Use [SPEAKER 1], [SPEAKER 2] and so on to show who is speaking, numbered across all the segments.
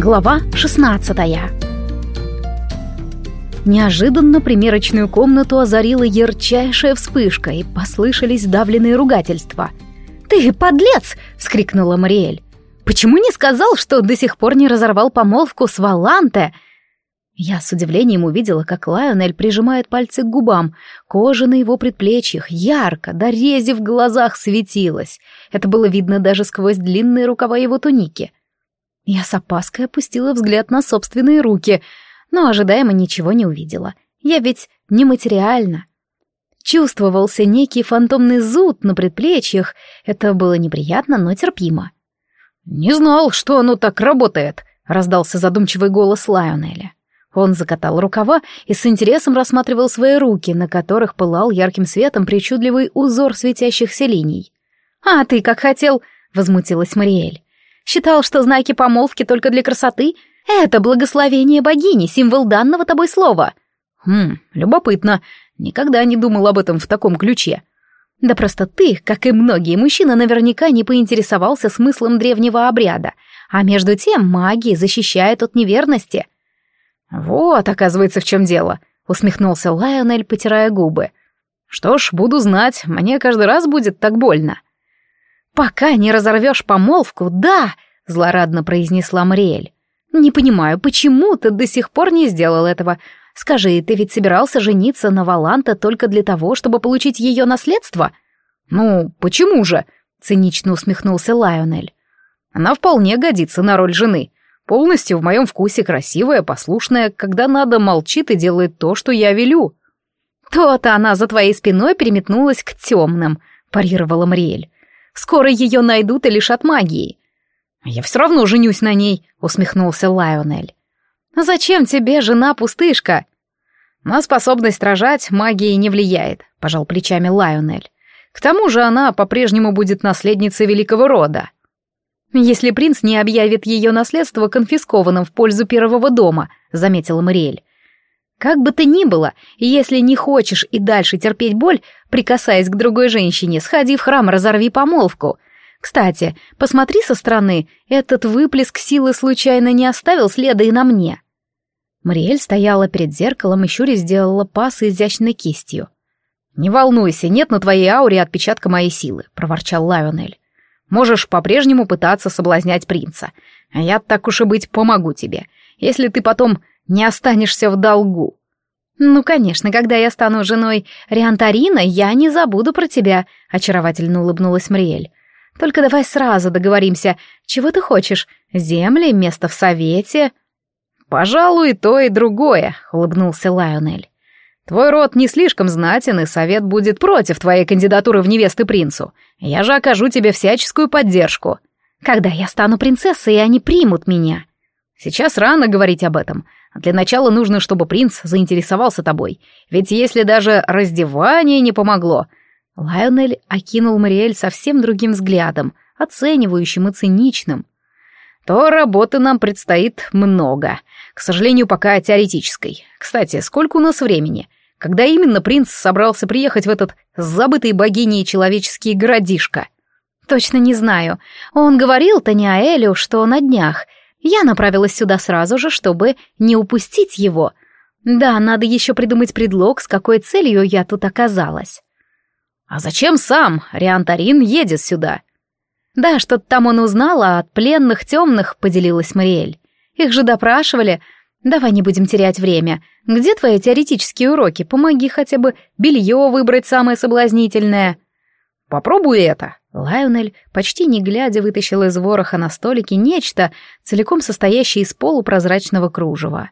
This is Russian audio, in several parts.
[SPEAKER 1] Глава 16 Неожиданно примерочную комнату озарила ярчайшая вспышка, и послышались давленные ругательства. «Ты подлец!» — вскрикнула Мариэль. «Почему не сказал, что до сих пор не разорвал помолвку с Валанте?» Я с удивлением увидела, как Лайонель прижимает пальцы к губам. Кожа на его предплечьях ярко, до рези в глазах светилась. Это было видно даже сквозь длинные рукава его туники. Я с опаской опустила взгляд на собственные руки, но ожидаемо ничего не увидела. Я ведь нематериальна. Чувствовался некий фантомный зуд на предплечьях. Это было неприятно, но терпимо.
[SPEAKER 2] «Не знал, что оно так работает», — раздался задумчивый голос Лайонеля. Он закатал рукава и с интересом рассматривал свои руки, на которых пылал ярким светом причудливый узор светящихся линий.
[SPEAKER 1] «А ты как хотел?» — возмутилась Мариэль. Считал, что знаки помолвки только для красоты? Это благословение богини, символ данного тобой слова.
[SPEAKER 2] Хм, любопытно. Никогда не думал об этом в таком ключе.
[SPEAKER 1] Да просто ты, как и многие мужчины, наверняка не поинтересовался смыслом древнего обряда. А между тем магия защищает от неверности.
[SPEAKER 2] Вот, оказывается, в чем дело, усмехнулся Лайонель, потирая губы. Что ж, буду знать, мне каждый раз будет так больно.
[SPEAKER 1] «Пока не разорвешь помолвку, да!» — злорадно произнесла Мариэль. «Не понимаю, почему ты до сих пор не сделал этого? Скажи, ты ведь собирался жениться на Валанта только для того, чтобы получить ее наследство?»
[SPEAKER 2] «Ну, почему же?» — цинично усмехнулся Лайонель. «Она вполне годится на роль жены. Полностью в моем вкусе красивая, послушная, когда надо, молчит и делает то, что я велю».
[SPEAKER 1] «То-то она за твоей спиной переметнулась к темным», — парировала Мариэль. Скоро ее найдут и лишат магии.
[SPEAKER 2] Я все равно женюсь на ней, усмехнулся Лайонель.
[SPEAKER 1] Зачем тебе жена-пустышка?
[SPEAKER 2] На способность рожать магии не влияет, пожал плечами Лайонель. К тому же она по-прежнему будет наследницей великого рода.
[SPEAKER 1] Если принц не объявит ее наследство конфискованным в пользу первого дома, заметила Мариэль. Как бы то ни было, если не хочешь и дальше терпеть боль, прикасаясь к другой женщине, сходи в храм, разорви помолвку. Кстати, посмотри со стороны, этот выплеск силы случайно не оставил следа и на мне. Мариэль стояла перед зеркалом и щуря сделала пас изящной кистью.
[SPEAKER 2] «Не волнуйся, нет на твоей ауре отпечатка моей силы», — проворчал Лайонель. «Можешь по-прежнему пытаться соблазнять принца. Я, так уж и быть, помогу тебе. Если ты потом не останешься в долгу.
[SPEAKER 1] «Ну, конечно, когда я стану женой Риантарина, я не забуду про тебя», — очаровательно улыбнулась Мриэль. «Только давай сразу договоримся. Чего ты хочешь? Земли, место в совете?»
[SPEAKER 2] «Пожалуй, то и другое», — улыбнулся Лайонель. «Твой род не слишком знатен, и совет будет против твоей кандидатуры в невесты принцу. Я же окажу тебе всяческую поддержку».
[SPEAKER 1] «Когда я стану принцессой, они примут меня».
[SPEAKER 2] «Сейчас рано говорить об этом. Для начала нужно, чтобы принц заинтересовался тобой. Ведь если даже раздевание не помогло...»
[SPEAKER 1] Лайонель окинул Мариэль совсем другим взглядом, оценивающим и циничным.
[SPEAKER 2] «То работы нам предстоит много. К сожалению, пока теоретической. Кстати, сколько у нас времени? Когда именно принц собрался приехать в этот забытый богиней человеческий городишко?»
[SPEAKER 1] «Точно не знаю. Он говорил Таниаэлю, что на днях...» Я направилась сюда сразу же, чтобы не упустить его. Да, надо еще придумать предлог, с какой целью я тут оказалась.
[SPEAKER 2] А зачем сам Риантарин едет сюда?
[SPEAKER 1] Да, что-то там он узнал, а от пленных темных поделилась Мариэль. Их же допрашивали. Давай не будем терять время. Где твои теоретические уроки? Помоги хотя бы белье выбрать самое соблазнительное.
[SPEAKER 2] Попробуй это.
[SPEAKER 1] Лайонель, почти не глядя, вытащил из вороха на столике нечто, целиком состоящее из полупрозрачного кружева.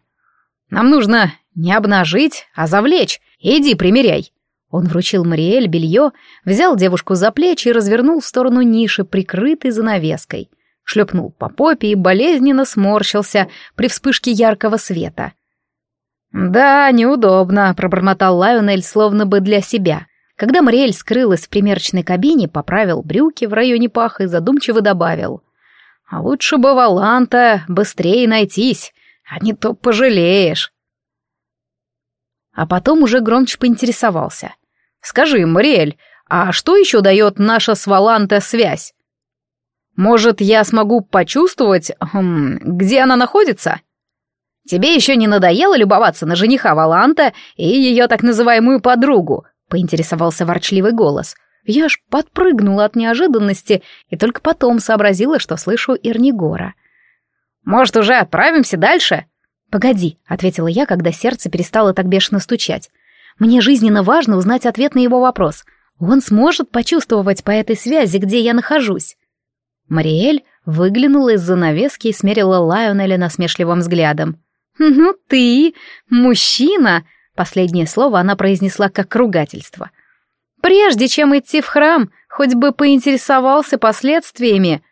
[SPEAKER 2] «Нам нужно не обнажить, а завлечь. Иди, примеряй».
[SPEAKER 1] Он вручил Мариэль белье, взял девушку за плечи и развернул в сторону ниши, прикрытой занавеской. Шлепнул по попе и болезненно сморщился при вспышке яркого света.
[SPEAKER 2] «Да, неудобно», — пробормотал Лайонель словно бы для себя.
[SPEAKER 1] Когда Мариэль скрылась в примерочной кабине, поправил брюки в районе паха и задумчиво добавил.
[SPEAKER 2] «А лучше бы Валанта быстрее найтись, а не то пожалеешь». А потом уже громче поинтересовался. «Скажи, Мариэль, а что еще дает наша с Валанта связь?» Может, я смогу почувствовать, хм, где она находится? Тебе еще не надоело любоваться на жениха Валанта и ее так называемую подругу? Поинтересовался ворчливый голос. Я аж подпрыгнула от неожиданности и только потом сообразила, что слышу Ирнигора. «Может, уже отправимся дальше?» «Погоди», — ответила я, когда сердце перестало так бешено стучать. «Мне жизненно важно узнать ответ на его вопрос. Он сможет почувствовать по этой связи, где я нахожусь». Мариэль выглянула из занавески и смерила Лайонеля насмешливым взглядом. «Ну ты, мужчина!» Последнее слово она произнесла как ругательство. «Прежде чем идти в храм, хоть бы поинтересовался последствиями».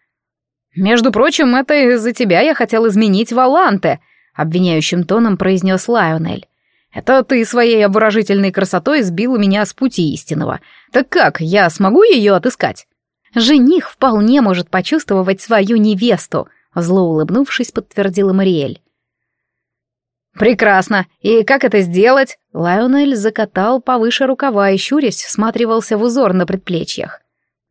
[SPEAKER 2] «Между прочим, это из-за тебя я хотел изменить Валанте», — обвиняющим тоном произнес Лайонель. «Это ты своей обворожительной красотой сбила меня с пути истинного. Так как, я смогу ее отыскать?» Жених вполне может почувствовать свою невесту, зло улыбнувшись, подтвердила Мариэль. «Прекрасно! И как это сделать?» Лайонель закатал повыше рукава и, щурясь, всматривался в узор на предплечьях.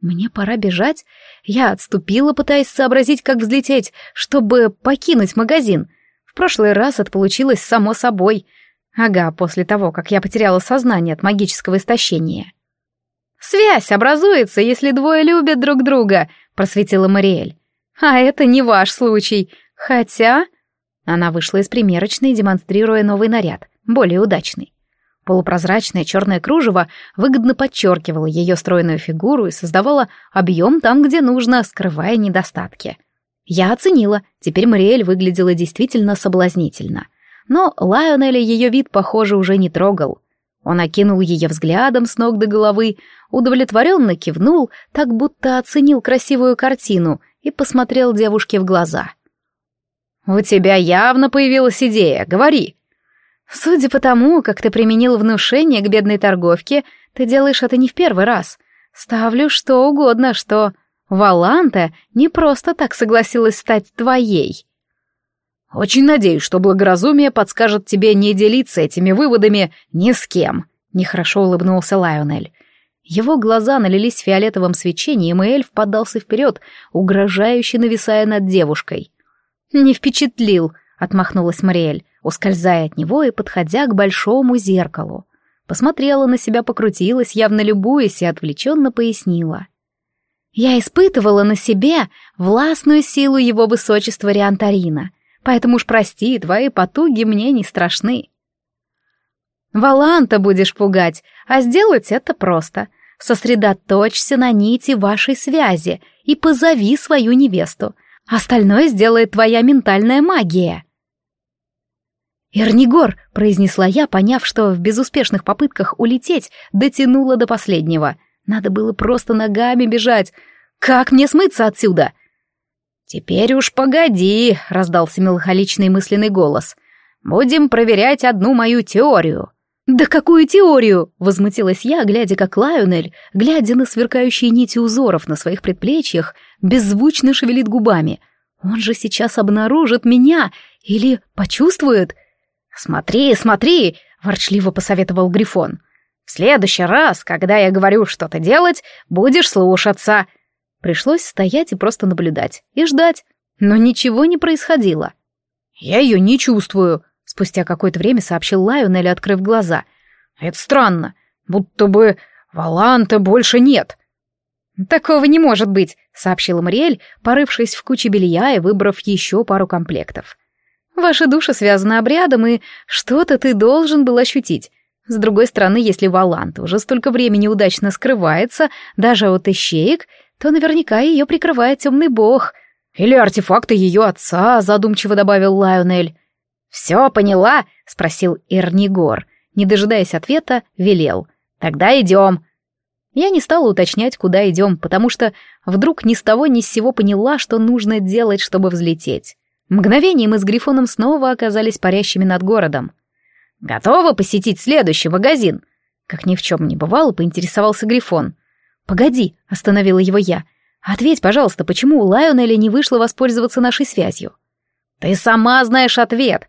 [SPEAKER 2] «Мне пора бежать?» Я отступила, пытаясь сообразить, как взлететь, чтобы покинуть магазин. В прошлый раз это получилось само собой. Ага, после того, как я потеряла сознание от магического истощения. «Связь образуется, если двое любят друг друга», — просветила Мариэль. «А это не ваш случай. Хотя...» Она вышла из примерочной, демонстрируя новый наряд, более удачный. Полупрозрачное черное кружево выгодно подчеркивало ее стройную фигуру и создавало объем там, где нужно, скрывая недостатки. Я оценила, теперь Мариэль выглядела действительно соблазнительно. Но Лайонеля ее вид, похоже, уже не трогал. Он окинул ее взглядом с ног до головы, удовлетворенно кивнул, так будто оценил красивую картину и посмотрел девушке в глаза. «У тебя явно появилась идея, говори». «Судя по тому, как ты применил внушение к бедной торговке, ты делаешь это не в первый раз. Ставлю что угодно, что Валанта не просто так согласилась стать твоей». «Очень надеюсь, что благоразумие подскажет тебе не делиться этими выводами ни с кем», — нехорошо улыбнулся Лайонель. Его глаза налились фиолетовым свечением, и эльф подался вперед, угрожающе нависая над девушкой. «Не впечатлил», — отмахнулась Мариэль, ускользая от него и подходя к большому зеркалу. Посмотрела на себя, покрутилась, явно любуясь, и отвлеченно пояснила. «Я испытывала на себе властную силу его высочества Риантарина — поэтому уж прости, твои потуги мне не страшны. Валанта будешь пугать, а сделать это просто. Сосредоточься на нити вашей связи и позови свою невесту. Остальное сделает твоя ментальная магия. «Эрнигор», — произнесла я, поняв, что в безуспешных попытках улететь дотянула до последнего. Надо было просто ногами бежать. «Как мне смыться отсюда?» «Теперь уж погоди», — раздался меланхоличный мысленный голос. «Будем проверять одну мою теорию». «Да какую теорию?» — возмутилась я, глядя как Лайонель, глядя на сверкающие нити узоров на своих предплечьях, беззвучно шевелит губами. «Он же сейчас обнаружит меня или почувствует?» «Смотри, смотри!» — ворчливо посоветовал Грифон. «В следующий раз, когда я говорю что-то делать, будешь слушаться». Пришлось стоять и просто наблюдать. И ждать. Но ничего не происходило. «Я ее не чувствую», — спустя какое-то время сообщил Лайонель, открыв глаза. «Это странно. Будто бы Валанта больше нет». «Такого не может быть», — сообщила Мариэль, порывшись в куче белья и выбрав еще пару комплектов. «Ваши души связаны обрядом, и что-то ты должен был ощутить. С другой стороны, если Валанта уже столько времени удачно скрывается, даже от ищеек, то наверняка ее прикрывает темный бог. Или артефакты ее отца, задумчиво добавил Лайонель. «Все поняла?» — спросил Эрнигор. Не дожидаясь ответа, велел. «Тогда идем». Я не стала уточнять, куда идем, потому что вдруг ни с того ни с сего поняла, что нужно делать, чтобы взлететь. Мгновение мы с Грифоном снова оказались парящими над городом. «Готовы посетить следующий магазин?» Как ни в чем не бывало, поинтересовался Грифон. «Погоди», — остановила его я. «Ответь, пожалуйста, почему у Лайонеля не вышло воспользоваться нашей связью?» «Ты сама знаешь ответ.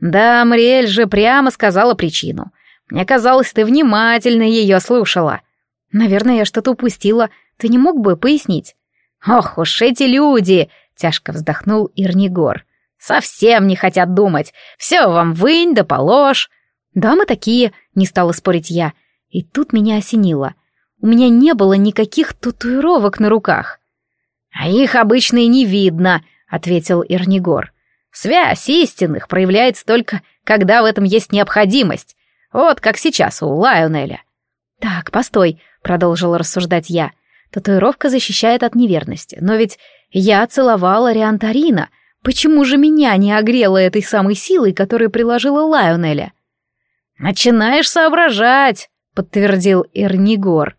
[SPEAKER 2] Да, Мариэль же прямо сказала причину. Мне казалось, ты внимательно ее слушала». «Наверное, я что-то упустила. Ты не мог бы пояснить?»
[SPEAKER 1] «Ох уж эти люди!» — тяжко вздохнул Ирнигор. «Совсем не хотят думать. Все вам вынь да положь».
[SPEAKER 2] «Да, мы такие», — не стала спорить я. И тут меня осенило. У меня не было никаких татуировок на руках.
[SPEAKER 1] «А их обычно и не видно», — ответил Ирнигор. «Связь истинных проявляется только, когда в этом есть необходимость. Вот как сейчас у Лайонеля».
[SPEAKER 2] «Так, постой», — продолжила рассуждать я. «Татуировка защищает от неверности, но ведь я целовала Риантарина. Почему же меня не огрела этой самой силой, которую приложила Лайонеля?»
[SPEAKER 1] «Начинаешь соображать», — подтвердил Эрнигор.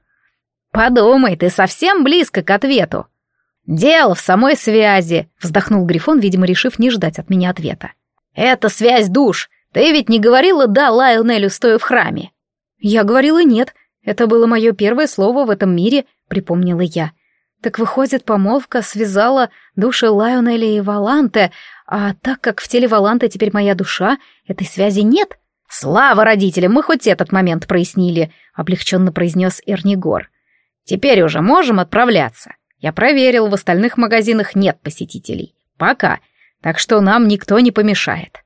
[SPEAKER 1] «Подумай, ты совсем близко к ответу». «Дело в самой связи», — вздохнул Грифон, видимо, решив не ждать от меня ответа. «Это связь душ. Ты ведь не говорила «да» Лайонелю, стоя в храме?»
[SPEAKER 2] «Я говорила «нет». Это было мое первое слово в этом мире», — припомнила я. Так выходит, помолвка связала души Лайонеля и Валанте, а так как в теле Валанте теперь моя душа, этой связи нет.
[SPEAKER 1] «Слава родителям, мы хоть этот момент прояснили», — облегченно произнес Эрнигор. «Теперь уже можем отправляться. Я проверил, в остальных магазинах нет посетителей. Пока. Так что нам никто не помешает».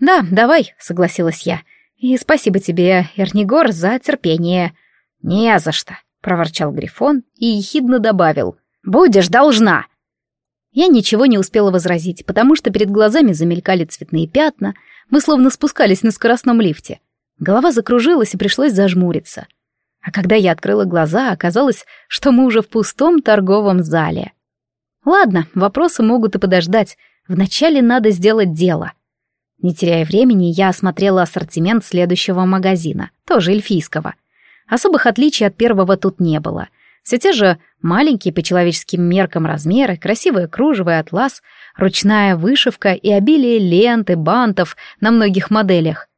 [SPEAKER 2] «Да, давай», — согласилась я. «И спасибо тебе, Эрнигор, за терпение».
[SPEAKER 1] «Не за что», — проворчал Грифон и ехидно добавил. «Будешь должна».
[SPEAKER 2] Я ничего не успела возразить, потому что перед глазами замелькали цветные пятна, мы словно спускались на скоростном лифте. Голова закружилась и пришлось зажмуриться. А когда я открыла глаза, оказалось, что мы уже в пустом торговом зале. Ладно, вопросы могут и подождать. Вначале надо сделать дело. Не теряя времени, я осмотрела ассортимент следующего магазина, тоже эльфийского. Особых отличий от первого тут не было. Все те же маленькие по человеческим меркам размеры, красивое кружево и атлас, ручная вышивка и обилие лент и бантов на многих моделях.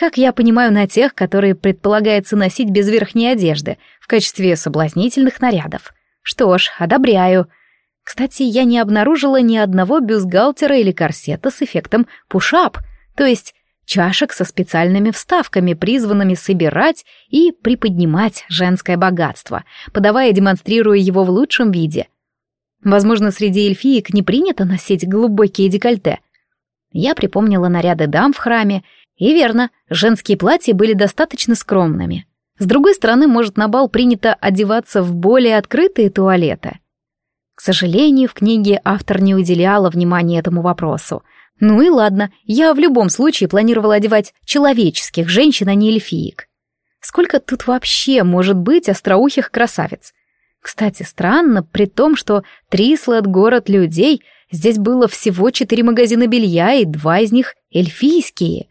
[SPEAKER 2] Как я понимаю, на тех, которые предполагается носить без верхней одежды, в качестве соблазнительных нарядов. Что ж, одобряю. Кстати, я не обнаружила ни одного бюстгальтера или корсета с эффектом пушап, то есть чашек со специальными вставками, призванными собирать и приподнимать женское богатство, подавая и демонстрируя его в лучшем виде. Возможно, среди эльфиек не принято носить глубокие декольте. Я припомнила наряды дам в храме, и верно, женские платья были достаточно скромными. С другой стороны, может, на бал принято одеваться в более открытые туалеты. К сожалению, в книге автор не уделяла внимания этому вопросу, ну и ладно, я в любом случае планировала одевать человеческих женщин, а не эльфиек. Сколько тут вообще может быть остроухих красавиц? Кстати, странно, при том, что Трислад — город людей, здесь было всего четыре магазина белья, и два из них эльфийские.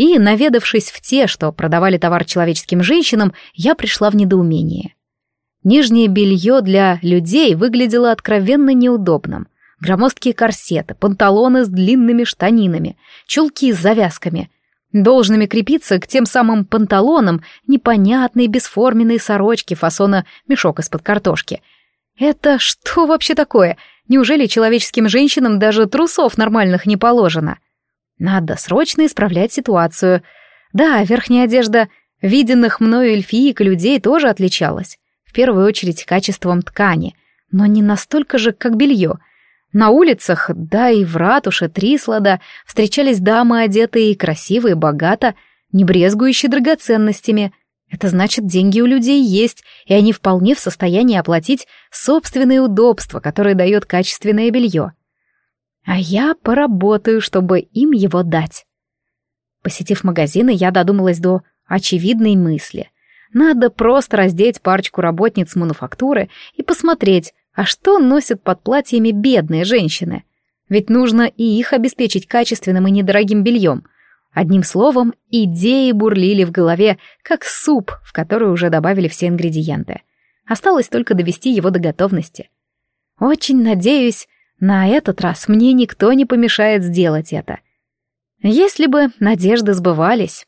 [SPEAKER 2] И, наведавшись в те, что продавали товар человеческим женщинам, я пришла в недоумение. Нижнее белье для людей выглядело откровенно неудобным — громоздкие корсеты, панталоны с длинными штанинами, чулки с завязками. Должными крепиться к тем самым панталонам непонятные бесформенные сорочки фасона мешок из-под картошки. Это что вообще такое? Неужели человеческим женщинам даже трусов нормальных не положено? Надо срочно исправлять ситуацию. Да, верхняя одежда виденных мною эльфиек и людей тоже отличалась. В первую очередь качеством ткани, но не настолько же, как белье — на улицах, да и в ратуше Трислада, встречались дамы, одетые и красивые, богато, не брезгующие драгоценностями. Это значит, деньги у людей есть, и они вполне в состоянии оплатить собственные удобства, которые дает качественное белье. А я поработаю, чтобы им его дать. Посетив магазины, я додумалась до очевидной мысли. Надо просто раздеть парочку работниц мануфактуры и посмотреть, а что носят под платьями бедные женщины? Ведь нужно и их обеспечить качественным и недорогим бельем. Одним словом, идеи бурлили в голове, как суп, в который уже добавили все ингредиенты. Осталось только довести его до готовности. Очень надеюсь, на этот раз мне никто не помешает сделать это. Если бы надежды сбывались.